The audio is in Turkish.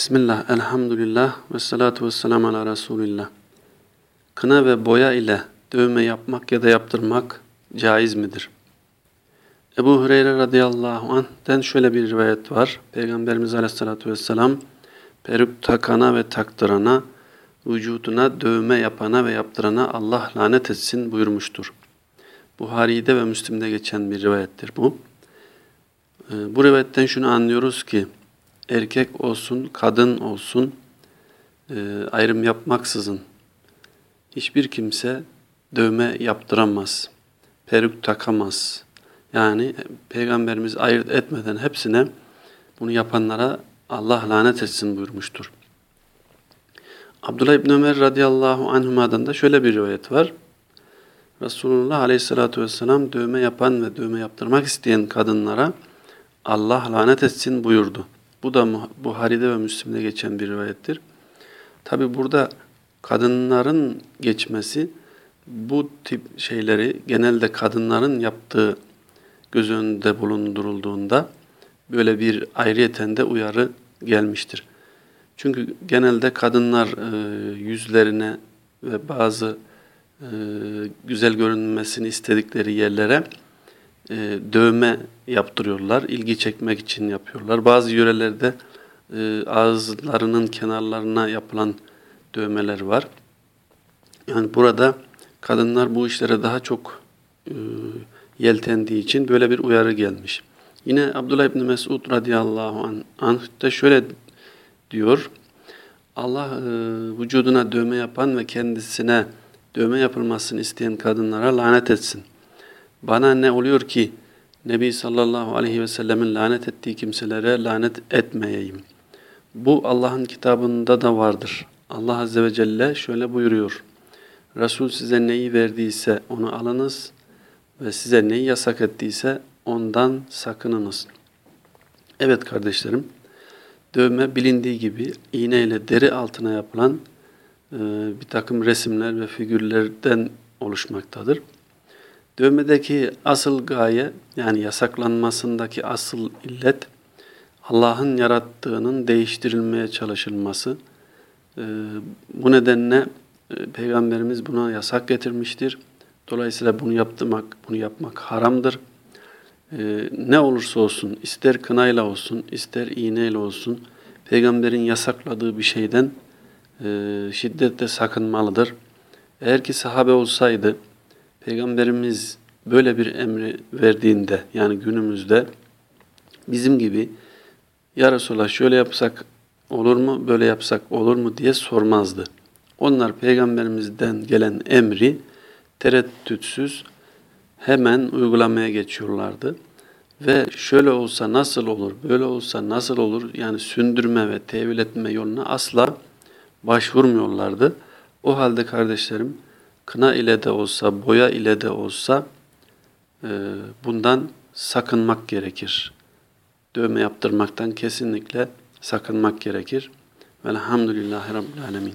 Bismillah, elhamdülillah ve salatu ve selamu ala Resulillah. Kına ve boya ile dövme yapmak ya da yaptırmak caiz midir? Ebu Hureyre radıyallahu anh'ten şöyle bir rivayet var. Peygamberimiz aleyhissalatu vesselam peruk takana ve taktırana, vücuduna dövme yapana ve yaptırana Allah lanet etsin buyurmuştur. Buhari'de ve Müslim'de geçen bir rivayettir bu. Ee, bu rivayetten şunu anlıyoruz ki, erkek olsun, kadın olsun e, ayrım yapmaksızın hiçbir kimse dövme yaptıramaz, peruk takamaz. Yani Peygamberimiz ayırt etmeden hepsine bunu yapanlara Allah lanet etsin buyurmuştur. Abdullah İbni Ömer radıyallahu anhuma'dan da şöyle bir rivayet var. Resulullah aleyhissalatu vesselam dövme yapan ve dövme yaptırmak isteyen kadınlara Allah lanet etsin buyurdu. Bu da Buhari'de ve Müslim'de geçen bir rivayettir. Tabi burada kadınların geçmesi bu tip şeyleri genelde kadınların yaptığı göz önünde bulundurulduğunda böyle bir ayrıyeten de uyarı gelmiştir. Çünkü genelde kadınlar e, yüzlerine ve bazı e, güzel görünmesini istedikleri yerlere e, dövme yaptırıyorlar. ilgi çekmek için yapıyorlar. Bazı yörelerde e, ağızlarının kenarlarına yapılan dövmeler var. Yani burada kadınlar bu işlere daha çok e, yeltendiği için böyle bir uyarı gelmiş. Yine Abdullah İbni Mesud radıyallahu anh, anh şöyle diyor. Allah e, vücuduna dövme yapan ve kendisine dövme yapılmasını isteyen kadınlara lanet etsin. Bana ne oluyor ki Nebi sallallahu aleyhi ve sellemin lanet ettiği kimselere lanet etmeyeyim. Bu Allah'ın kitabında da vardır. Allah azze ve celle şöyle buyuruyor. Resul size neyi verdiyse onu alınız ve size neyi yasak ettiyse ondan sakınınız. Evet kardeşlerim, dövme bilindiği gibi iğneyle deri altına yapılan e, bir takım resimler ve figürlerden oluşmaktadır. Dövmedeki asıl gaye yani yasaklanmasındaki asıl illet Allah'ın yarattığının değiştirilmeye çalışılması. E, bu nedenle e, Peygamberimiz buna yasak getirmiştir. Dolayısıyla bunu yaptırmak, bunu yapmak haramdır. Ee, ne olursa olsun, ister kınayla olsun, ister iğneyle olsun, peygamberin yasakladığı bir şeyden e, şiddetle sakınmalıdır. Eğer ki sahabe olsaydı, peygamberimiz böyle bir emri verdiğinde, yani günümüzde bizim gibi ya Resulallah şöyle yapsak olur mu, böyle yapsak olur mu diye sormazdı. Onlar peygamberimizden gelen emri tereddütsüz hemen uygulamaya geçiyorlardı. Ve şöyle olsa nasıl olur, böyle olsa nasıl olur yani sündürme ve tevil etme yoluna asla başvurmuyorlardı. O halde kardeşlerim kına ile de olsa, boya ile de olsa e, bundan sakınmak gerekir. Dövme yaptırmaktan kesinlikle sakınmak gerekir. Velhamdülillahi Rabbil Alemin.